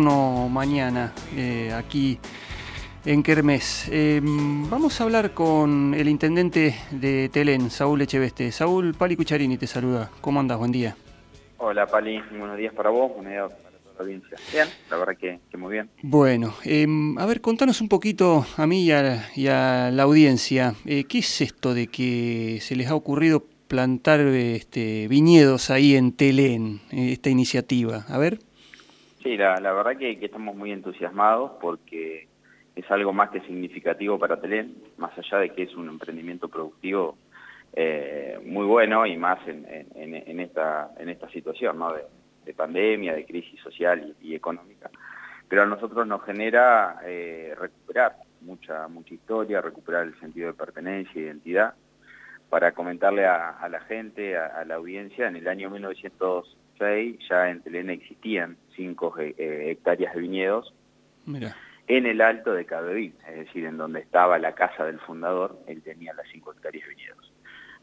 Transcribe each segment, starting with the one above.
Mañana eh, aquí en Kermés. Eh, vamos a hablar con el intendente de Telén, Saúl Echeveste. Saúl Pali Cucharini te saluda. ¿Cómo andas? Buen día. Hola Pali, buenos días para vos, buenos días para toda la audiencia. Bien, la verdad que, muy bien. Bueno, eh, a ver, contanos un poquito a mí y a, la audiencia. ¿Qué es esto de que se les ha ocurrido plantar este, viñedos ahí en Telén, esta iniciativa? A ver. Sí, la, verdad que, estamos muy entusiasmados porque es algo más que significativo para Telén, más allá de que es un emprendimiento productivo eh, muy bueno y más en, esta, en esta situación de, pandemia, de crisis social y, económica. Pero a nosotros nos genera eh, recuperar mucha, mucha historia, recuperar el sentido de pertenencia, identidad, para comentarle a, la gente, a, a, la audiencia, en el año 1900 ya en Telena existían 5 eh, hectáreas de viñedos en el alto de Cabevín, es decir, en donde estaba la casa del fundador, él tenía las 5 hectáreas de viñedos.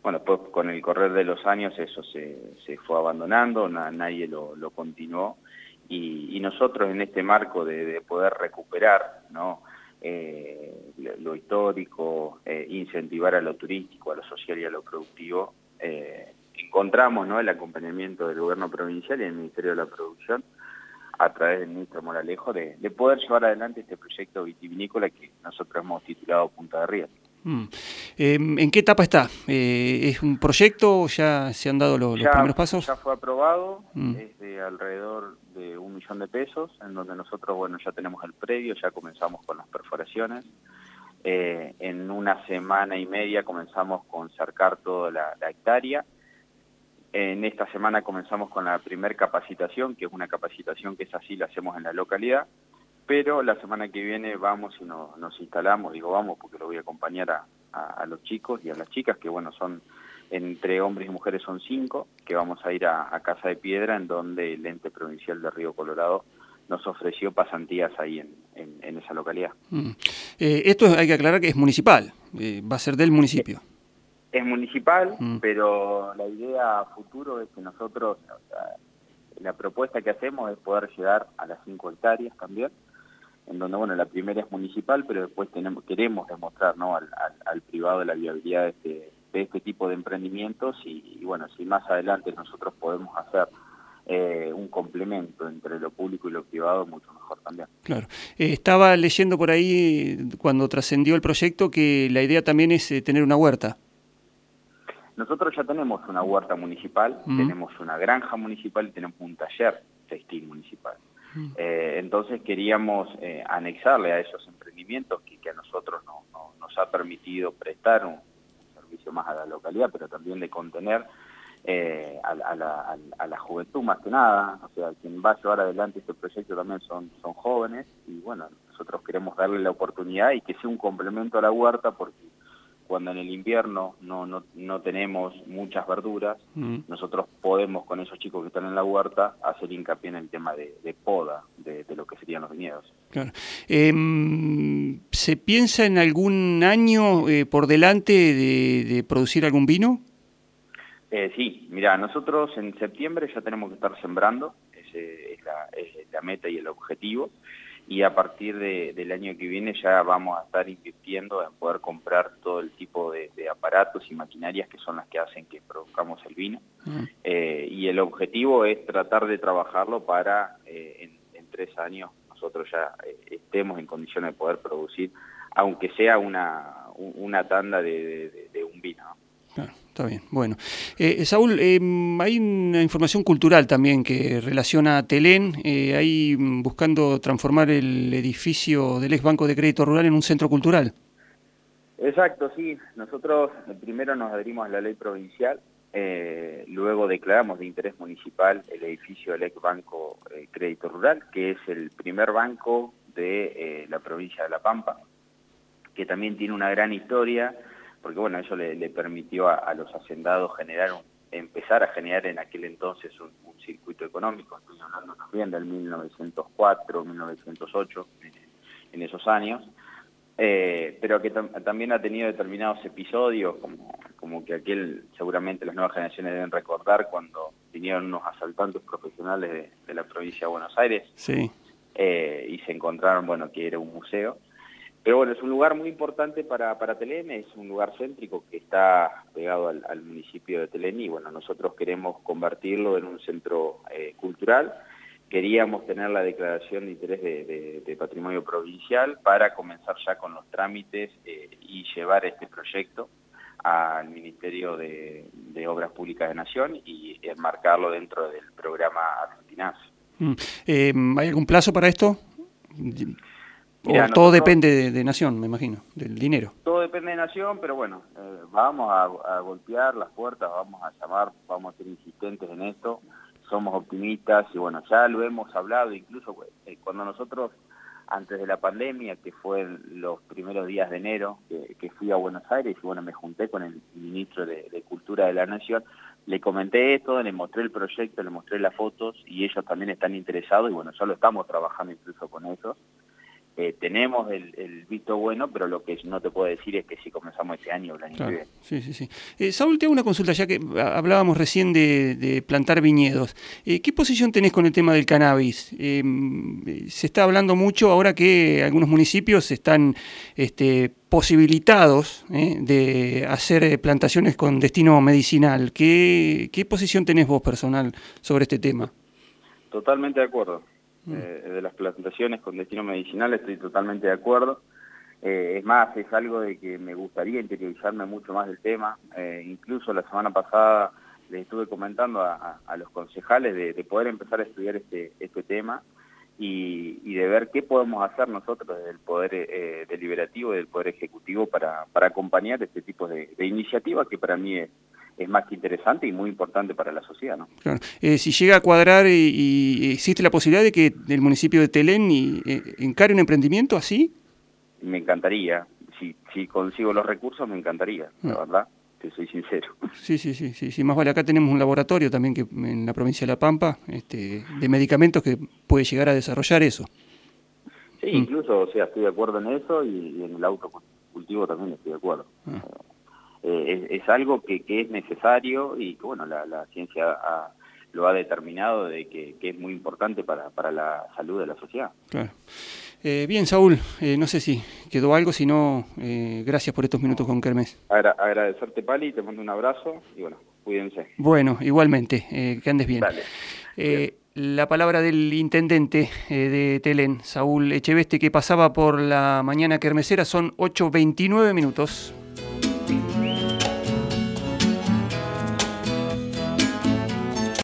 Bueno, pues con el correr de los años eso se, fue abandonando, nadie lo, continuó, y, nosotros en este marco de, poder recuperar ¿no? Eh, lo, histórico, eh, incentivar a lo turístico, a lo social y a lo productivo, encontramos ¿no? el acompañamiento del gobierno provincial y del Ministerio de la Producción a través del ministro Moralejo de, poder llevar adelante este proyecto vitivinícola que nosotros hemos titulado Punta de Río. Mm. Em, ¿En qué etapa está? Eh, ¿Es un proyecto? ¿Ya se han dado los, primeros pasos? Ya fue aprobado, mm. es de alrededor de un millón de pesos, en donde nosotros bueno ya tenemos el predio, ya comenzamos con las perforaciones. Eh, en una semana y media comenzamos con cercar toda la hectárea en esta semana comenzamos con la primer capacitación, que es una capacitación que es así, la hacemos en la localidad, pero la semana que viene vamos y nos instalamos, digo vamos porque lo voy a acompañar a, los chicos y a las chicas, que bueno, son entre hombres y mujeres son cinco, que vamos a ir a, Casa de Piedra, en donde el ente provincial de Río Colorado nos ofreció pasantías ahí en, esa localidad. Mm. Eh, esto hay que aclarar que es municipal, eh, va a ser del municipio es municipal, mm. pero la idea a futuro es que nosotros, la propuesta que hacemos es poder llegar a las 5 hectáreas también, en donde, bueno, la primera es municipal, pero después tenemos, queremos demostrar ¿no? al, privado la viabilidad de este, de este tipo de emprendimientos y, bueno, si más adelante nosotros podemos hacer eh, un complemento entre lo público y lo privado, mucho mejor también. Claro. Eh, estaba leyendo por ahí, cuando trascendió el proyecto, que la idea también es eh, tener una huerta. Nosotros ya tenemos una huerta municipal, tenemos una granja municipal y tenemos un taller textil municipal. Eh, entonces queríamos eh, anexarle a esos emprendimientos que, a nosotros nos ha permitido prestar un, servicio más a la localidad, pero también de contener eh, a, la, juventud más que nada. O sea, quien va a llevar adelante este proyecto también son, son jóvenes y bueno, nosotros queremos darle la oportunidad y que sea un complemento a la huerta porque cuando en el invierno no, no, no tenemos muchas verduras, mm. nosotros podemos con esos chicos que están en la huerta hacer hincapié en el tema de, poda de, lo que serían los viñedos. Claro. Em, ¿Se piensa en algún año eh, por delante de, producir algún vino? Eh, sí, mira, nosotros en septiembre ya tenemos que estar sembrando, ese es la, es la meta y el objetivo y a partir del año que viene ya vamos a estar invirtiendo en poder comprar todo el tipo de, aparatos y maquinarias que son las que hacen que produzcamos el vino. Eh, y el objetivo es tratar de trabajarlo para eh, en, tres años nosotros ya eh, estemos en condiciones de poder producir, aunque sea una, una tanda de, un vino. Está bien. Bueno, eh, Saúl, eh, hay una información cultural también que relaciona a Telén, eh, ahí buscando transformar el edificio del ex Banco de Crédito Rural en un centro cultural. Exacto, sí. Nosotros primero nos adherimos a la ley provincial, luego declaramos de interés municipal el edificio del ex Banco Crédito Rural, que es el primer banco de la provincia de La Pampa, que también tiene una gran historia porque bueno, eso le, permitió a, los hacendados generar empezar a generar en aquel entonces un, circuito económico, estoy hablando también del 1904, 1908, en, esos años, eh, pero que también ha tenido determinados episodios, como, como que aquel seguramente las nuevas generaciones deben recordar cuando vinieron unos asaltantes profesionales de, la provincia de Buenos Aires. Sí. eh, y se encontraron, bueno, que era un museo. Pero bueno, es un lugar muy importante para, para Telén, es un lugar céntrico que está pegado al, municipio de Telén y bueno, nosotros queremos convertirlo en un centro eh, cultural. Queríamos tener la declaración de interés de, patrimonio provincial para comenzar ya con los trámites eh, y llevar este proyecto al Ministerio de, Obras Públicas de Nación y enmarcarlo dentro del programa Argentinas. Mm. Eh, ¿Hay algún plazo para esto? O todo depende de, Nación, me imagino, del dinero. Todo depende de Nación, pero bueno, eh, vamos a, golpear las puertas, vamos a llamar, vamos a ser insistentes en esto, somos optimistas y bueno, ya lo hemos hablado, incluso eh, cuando nosotros, antes de la pandemia, que fue los primeros días de enero, que, fui a Buenos Aires y bueno, me junté con el ministro de, de Cultura de la Nación, le comenté esto, le mostré el proyecto, le mostré las fotos y ellos también están interesados y bueno, ya lo estamos trabajando incluso con ellos. Eh, tenemos el, visto bueno, pero lo que no te puedo decir es que si comenzamos este año o el año que viene. Sí, sí, sí. Eh, Saúl, te hago una consulta, ya que hablábamos recién de, plantar viñedos. Eh, ¿Qué posición tenés con el tema del cannabis? se está hablando mucho ahora que algunos municipios están este, posibilitados de hacer plantaciones con destino medicinal. ¿Qué, ¿Qué posición tenés vos personal sobre este tema? Totalmente de acuerdo. Eh, de las plantaciones con destino medicinal, estoy totalmente de acuerdo. Eh, es más, es algo de que me gustaría interiorizarme mucho más del tema. Eh, incluso la semana pasada les estuve comentando a, los concejales de, poder empezar a estudiar este, este tema y, de ver qué podemos hacer nosotros desde el Poder Deliberativo y del Poder Ejecutivo para, para acompañar este tipo de, de iniciativas que para mí es, es más que interesante y muy importante para la sociedad. ¿no? Claro. Eh, si llega a cuadrar y, existe la posibilidad de que el municipio de Telén y, eh, encare un emprendimiento así. Me encantaría. Si, si consigo los recursos, me encantaría, la ah. verdad. Te soy sincero. Sí, sí, sí, sí, sí. Más vale, acá tenemos un laboratorio también que en la provincia de La Pampa este, de medicamentos que puede llegar a desarrollar eso. Sí, mm. incluso, o sea, estoy de acuerdo en eso y, en el autocultivo también estoy de acuerdo. Ah. Eh, es, algo que, es necesario y que bueno, la, ciencia lo ha determinado de que, es muy importante para, la salud de la sociedad. Claro. Eh, bien, Saúl, eh, no sé si quedó algo, si no, gracias por estos minutos con Kermés. agradecerte, Pali, te mando un abrazo y bueno, cuídense. Bueno, igualmente, que andes bien. La palabra del intendente de Telen, Saúl Echeveste, que pasaba por la mañana kermesera, son 8.29 minutos.